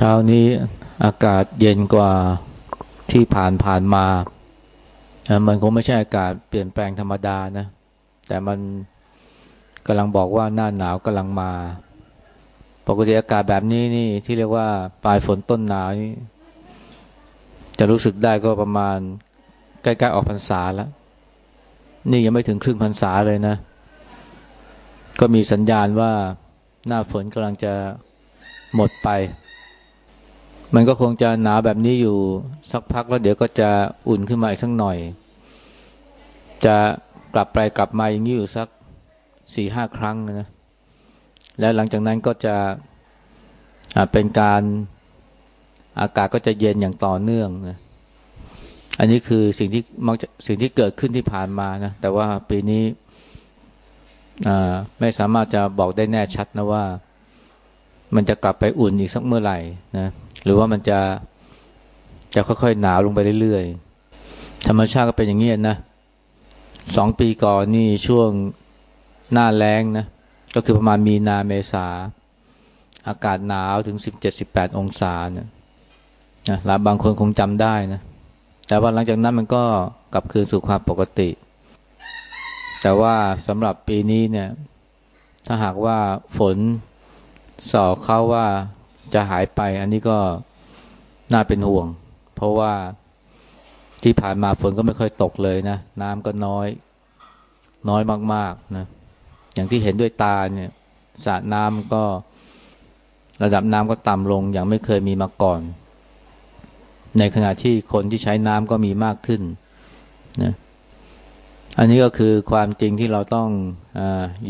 ช้านี้อากาศเย็นกว่าที่ผ่านผ่านมา มันคงไม่ใช่อากาศเปลี่ยนแปลงธรรมดานะ แต่มันกำลังบอกว่าหน้าหนาวกำลังมา ปกติอากาศแบบนี้นี่ที่เรียกว่าปลายฝนต้นหนาวนี่จะรู้สึกได้ก็ประมาณใกล้ๆออกพรรษาแล้ว นี่ยังไม่ถึงครึ่งพรรษาเลยนะ ก็มีสัญญาณว่าหน้าฝนกำลังจะหมดไป มันก็คงจะหนาวแบบนี้อยู่สักพักแล้วเดี๋ยวก็จะอุ่นขึ้นมาอีกสักหน่อย จะกลับไปกลับมาอย่างนี้อยู่สักสี่ห้าครั้งนะ แล้วหลังจากนั้นก็จะเป็นการอากาศก็จะเย็นอย่างต่อเนื่องนะ อันนี้คือสิ่งที่มักจะสิ่งที่เกิดขึ้นที่ผ่านมานะ แต่ว่าปีนี้ไม่สามารถจะบอกได้แน่ชัดนะว่า มันจะกลับไปอุ่นอีกสักเมื่อไหร่นะหรือว่ามันจะจะค่อยๆหนาวลงไปเรื่อยๆ ธรรมชาติก็เป็นอย่างนี้นะสองปีก่อนนี่ช่วงหน้าแรงนะ ก็คือประมาณมีนาเมษา อากาศหนาวถึงสิบเจ็ดสิบแปดองศาเนี่ยนะหลายบางคนคงจำได้นะ แต่ว่าหลังจากนั้นมันก็กลับคืนสู่ความปกติ แต่ว่าสำหรับปีนี้เนี่ย ถ้าหากว่าฝน สอเข้าว่าจะหายไป อันนี้ก็น่าเป็นห่วง เพราะว่าที่ผ่านมาฝนก็ไม่ค่อยตกเลยนะ น้ำก็น้อย น้อยมากๆนะอย่างที่เห็นด้วยตาเนี่ยสระน้ำก็ระดับน้ำก็ต่ำลงอย่างไม่เคยมีมาก่อน ในขณะที่คนที่ใช้น้ำก็มีมากขึ้นนะอันนี้ก็คือความจริงที่เราต้องอ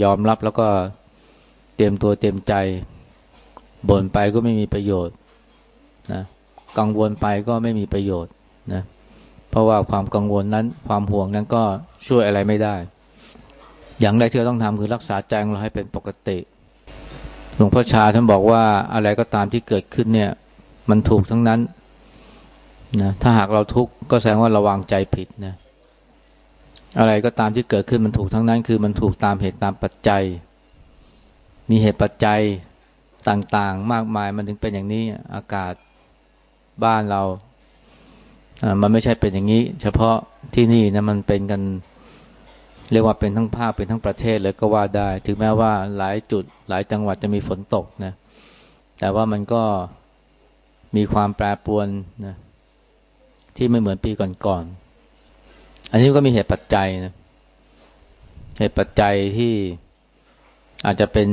ยอมรับแล้วก็เตรียมตัวเตรียมใจ บ่นไปก็ไม่มีประโยชน์นะกังวลไปก็ไม่มีประโยชน์นะเพราะว่าความกังวลนั้นความห่วงนั้นก็ช่วยอะไรไม่ได้ อย่างแรกที่เราต้องทำคือรักษาใจของเราให้เป็นปกติหลวงพ่อชาท่านบอกว่าอะไรก็ตามที่เกิดขึ้นเนี่ย มันถูกทั้งนั้นนะถ้าหากเราทุกข์ก็แสดงว่าราวางใจผิดนะอะไรก็ตามที่เกิดขึ้นมันถูกทั้งนั้น คือมันถูกตามเหตุตามปัจจัย มีเหตุปัจจัย ต่างๆ มากมายมันถึงเป็นอย่างนี้อากาศบ้านเรามันไม่ใช่เป็นอย่างนี้ เฉพาะที่นี่นะมันเป็นกัน เรียกว่าเป็นทั้งภาคเป็นทั้งประเทศเลยก็ว่าได้ ถึงแม้ว่าหลายจุดหลายจังหวัดจะมีฝนตกนะแต่ว่ามันก็มีความแปรปรวนนะที่ไม่เหมือนปีก่อนๆอันนี้ก็มีเหตุปัจจัยนะเหตุปัจจัยที่อาจจะเป็น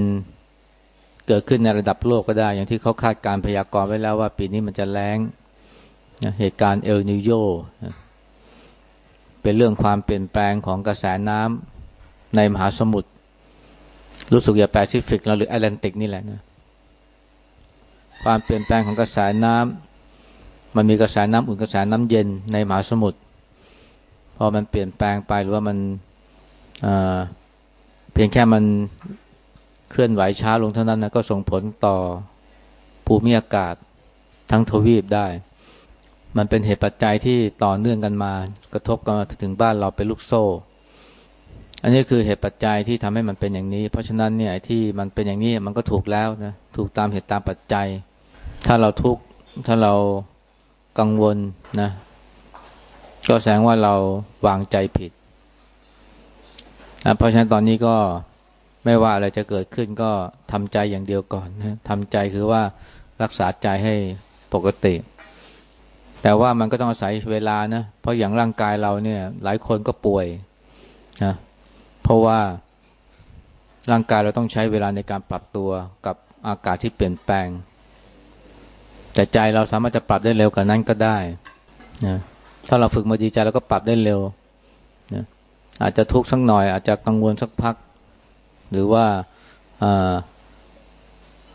เกิดขึ้นในระดับโลกก็ได้ อย่างที่เขาคาดการพยากรณ์ไว้แล้วว่าปีนี้มันจะแรงเหตุการณ์เอลนิโยเป็นเรื่องความเปลี่ยนแปลงของกระแสน้ำในมหาสมุทรรู้สึกอย่าแปซิฟิกแล้วหรือแอตแลนติกนี่แหละนะความเปลี่ยนแปลงของกระแสน้ำมันมีกระแสน้ำอุ่นกระแสน้ำเย็นในมหาสมุทรพอมันเปลี่ยนแปลงไปหรือว่ามันเพียงแค่มัน ลื่อนไหวช้าลงเท่านั้นนะก็ส่งผลต่อภูมิอากาศทั้งทวีปได้ มันเป็นเหตุปัจจัยที่ต่อเนื่องกันมา กระทบกันมาถึงบ้านเราเป็นลูกโซ่ อันนี้คือเหตุปัจจัยที่ทำให้มันเป็นอย่างนี้ เพราะฉะนั้นเนี่ยที่มันเป็นอย่างนี้มันก็ถูกแล้วนะถูกตามเหตุตามปัจจัย ถ้าเราทุกข์ถ้าเรากังวลนะก็แสดงว่าเราวางใจผิด เพราะฉะนั้นตอนนี้ก็ ไม่ว่าอะไรจะเกิดขึ้นก็ทำใจอย่างเดียวก่อนนะทำใจคือว่ารักษาใจให้ปกติ แต่ว่ามันก็ต้องอาศัยเวลานะ เพราะอย่างร่างกายเราเนี่ย หลายคนก็ป่วยนะเพราะว่าร่างกายเราต้องใช้เวลาในการปรับตัวกับอากาศที่เปลี่ยนแปลง แต่ใจเราสามารถจะปรับได้เร็วกว่านั้นก็ได้นะถ้าเราฝึกมาดีใจเราก็ปรับได้เร็วนะอาจจะทุกข์สักหน่อย อาจจะกังวลสักพัก หรือว่า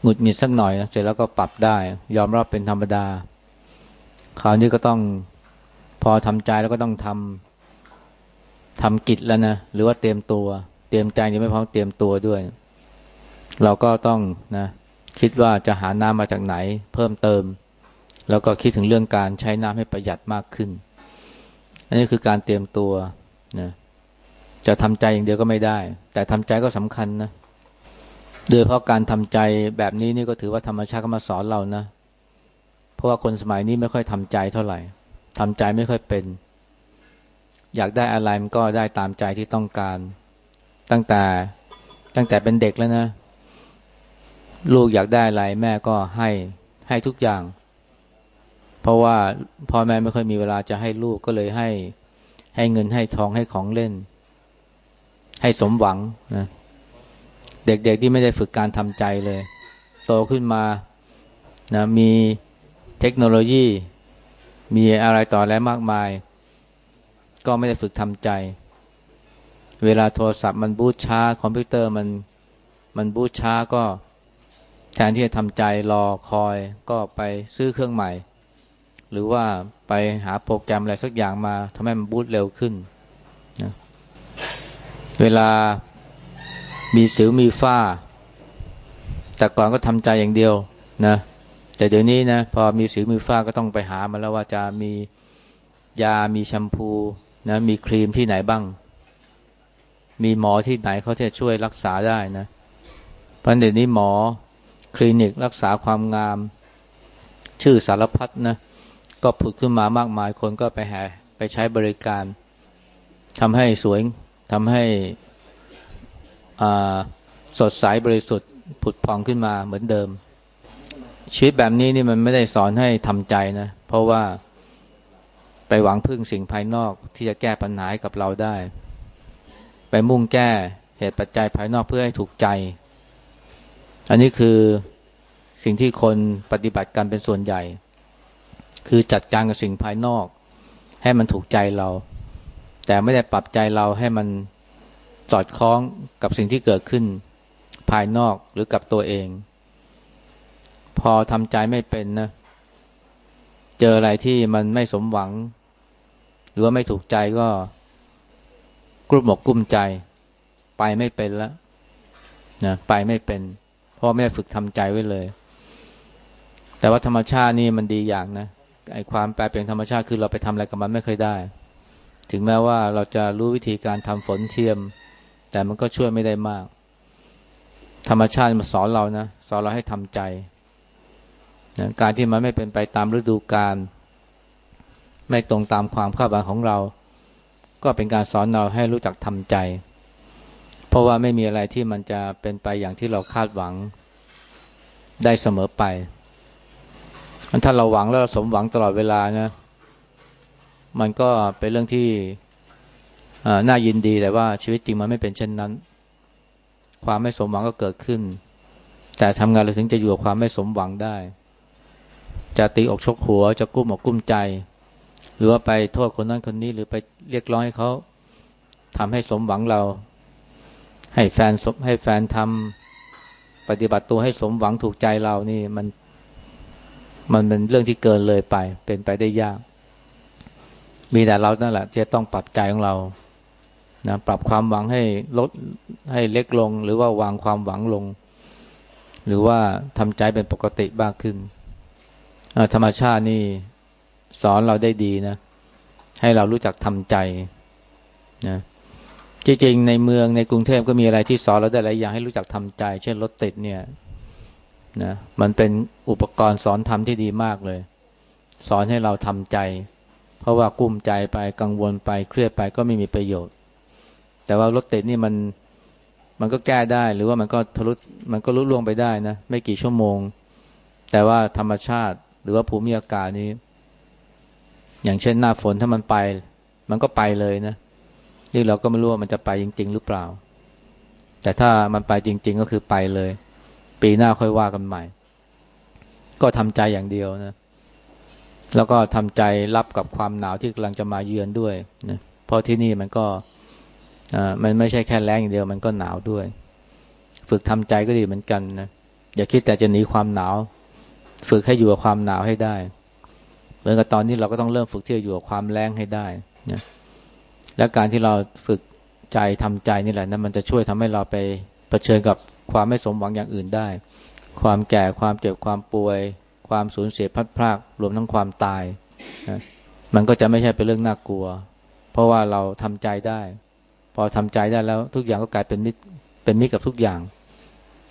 หงุดหงิดสักหน่อยเสร็จแล้วก็ปรับได้ ยอมรับเป็นธรรมดา คราวนี้ก็ต้องพอทำใจแล้วก็ต้องทำทำกิจแล้วนะหรือว่าเตรียมตัว เตรียมใจยังไม่พร้อมเตรียมตัวด้วย เราก็ต้องนะคิดว่าจะหาน้ำมาจากไหน เพิ่มเติม แล้วก็คิดถึงเรื่องการใช้น้ำให้ประหยัดมากขึ้น อันนี้คือการเตรียมตัวนะ จะทำใจอย่างเดียวก็ไม่ได้ แต่ทำใจก็สำคัญนะโดยเพราะการทำใจแบบนี้นี่ก็ถือว่าธรรมชาติก็มาสอนเรานะ เพราะว่าคนสมัยนี้ไม่ค่อยทำใจเท่าไหร่ทำใจไม่ค่อยเป็น อยากได้อะไรมันก็ได้ตามใจที่ต้องการ ตั้งแต่ตั้งแต่เป็นเด็กแล้วนะ ลูกอยากได้อะไรแม่ก็ให้ให้ทุกอย่าง เพราะว่าพ่อแม่ไม่ค่อยมีเวลาจะให้ลูกก็เลยให้ ให้เงินให้ทองให้ของเล่น ให้สมหวังนะเด็กๆที่ไม่ได้ฝึกการทำใจเลย โตขึ้นมานะมีเทคโนโลยี มีอะไรต่ออะไรมากมาย ก็ไม่ได้ฝึกทำใจ เวลาโทรศัพท์มันบูตช้า คอมพิวเตอร์มันมันบูตช้าก็แทนที่จะทำใจรอคอยก็ไปซื้อเครื่องใหม่ หรือว่าไปหาโปรแกรมอะไรสักอย่างมาทำให้มันบูตเร็วขึ้น เวลามีสิวมีฝ้า แต่ก่อนก็ทำใจอย่างเดียวนะแต่เดี๋ยวนี้นะพอมีสิวมีฝ้าก็ต้องไปหามาแล้วว่าจะมียามีแชมพูนะมีครีมที่ไหนบ้าง มีหมอที่ไหนเขาจะช่วยรักษาได้นะเพราะเดี๋ยวนี้หมอคลินิกรักษาความงาม ชื่อสารพัดนะก็ผุดขึ้นมามากมายคนก็ไปหาไปใช้บริการทำให้สวย ทำให้สดใสบริสุทธิ์ผุดพองขึ้นมาเหมือนเดิม ชีวิตแบบนี้นี่มันไม่ได้สอนให้ทำใจนะ เพราะว่าไปหวังพึ่งสิ่งภายนอกที่จะแก้ปัญหาให้กับเราได้ ไปมุ่งแก้เหตุปัจจัยภายนอกเพื่อให้ถูกใจ อันนี้คือสิ่งที่คนปฏิบัติกันเป็นส่วนใหญ่ คือจัดการกับสิ่งภายนอก ให้มันถูกใจเรา แต่ไม่ได้ปรับใจเราให้มันสอดคล้องกับสิ่งที่เกิดขึ้น ภายนอกหรือกับตัวเอง พอทำใจไม่เป็นนะ เจออะไรที่มันไม่สมหวัง หรือว่าไม่ถูกใจก็กลุ้มอกกุ้มใจ ไปไม่เป็นแล้วนะไปไม่เป็นเพราะไม่ได้ฝึกทำใจไว้เลย แต่ว่าธรรมชาตินี่มันดีอย่างนะไอความแปลเปลี่ยนธรรมชาติคือเราไปทำอะไรกับมันไม่เคยได้ ถึงแม้ว่าเราจะรู้วิธีการทำฝนเทียม แต่มันก็ช่วยไม่ได้มาก ธรรมชาติมาสอนเรานะ สอนเราให้ทำใจนะการที่มันไม่เป็นไปตามฤดูกาลไม่ตรงตามความคาดหวังของเรา ก็เป็นการสอนเราให้รู้จักทำใจ เพราะว่าไม่มีอะไรที่มันจะเป็นไปอย่างที่เราคาดหวังได้เสมอไป ถ้าเราหวังแล้วเราสมหวังตลอดเวลานะ มันก็เป็นเรื่องที่น่ายินดีแต่ว่าชีวิตจริงมันไม่เป็นเช่นนั้น ความไม่สมหวังก็เกิดขึ้น แต่ทำงานเราถึงจะอยู่กับความไม่สมหวังได้ จะตีอกชกหัวจะกุ้มอกกุ้มใจ หรือว่าไปโทษคนนั้นคนนี้ หรือไปเรียกร้องให้เขาทำให้สมหวังเรา ให้แฟนสมให้แฟนทำปฏิบัติตัวให้สมหวังถูกใจเรานี่มัน มันเป็นเรื่องที่เกินเลยไป เป็นไปได้ยาก มีแต่เรานั่นแหละที่จะต้องปรับใจของเรานะปรับความหวังให้ลดให้เล็กลง หรือว่าวางความหวังลง หรือว่าทำใจเป็นปกติบ้างขึ้น ธรรมชาตินี่สอนเราได้ดีนะ ให้เรารู้จักทำใจนะจริงๆ ในเมืองในกรุงเทพก็มีอะไรที่สอนเราได้หลายอย่างให้รู้จักทำใจ เช่นรถติดเนี่ยนะมันเป็นอุปกรณ์สอนทำที่ดีมากเลย สอนให้เราทำใจ เพราะว่ากุ้มใจไปกังวลไปเครียดไปก็ไม่มีประโยชน์ แต่ว่ารถติดนี่มันมันก็แก้ได้หรือว่ามันก็ทะลุมันก็ลุล่วงไปได้นะ ไม่กี่ชั่วโมง แต่ว่าธรรมชาติหรือว่าภูมิอากาศนี้ อย่างเช่นหน้าฝนถ้ามันไป มันก็ไปเลยนะนี่เราก็ไม่รู้ว่ามันจะไปจริง ๆ หรือเปล่า แต่ถ้ามันไปจริง ๆ ก็คือไปเลย ปีหน้าค่อยว่ากันใหม่ ก็ทำใจอย่างเดียวนะ แล้วก็ทำใจรับกับความหนาวที่กำลังจะมาเยือนด้วยนะเพราะที่นี่มันก็มันไม่ใช่แค่แรงอย่างเดียวมันก็หนาวด้วย ฝึกทำใจก็ดีเหมือนกันนะอย่าคิดแต่จะหนีความหนาว ฝึกให้อยู่กับความหนาวให้ได้ เหมือนกับตอนนี้เราก็ต้องเริ่มฝึกที่จะอยู่กับความแรงให้ได้นะและการที่เราฝึกใจทำใจนี่แหละนะมันจะช่วยทำให้เราไปเผชิญกับความไม่สมหวังอย่างอื่นได้ ความแก่ความเจ็บความป่วย ความสูญเสียพัดพรากรวมทั้งความตายนะมันก็จะไม่ใช่เป็นเรื่องน่ากลัว เพราะว่าเราทำใจได้ พอทำใจได้แล้วทุกอย่างก็กลายเป็นมิตรเป็นมิตรกับทุกอย่าง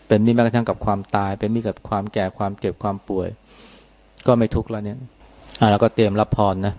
เป็นมิตรแม้กระทั่งกับความตาย เป็นมิตรกับความแก่ความเจ็บความป่วย ก็ไม่ทุกข์แล้วเนี่ยอ่าแล้วก็เตรียมรับพรนะ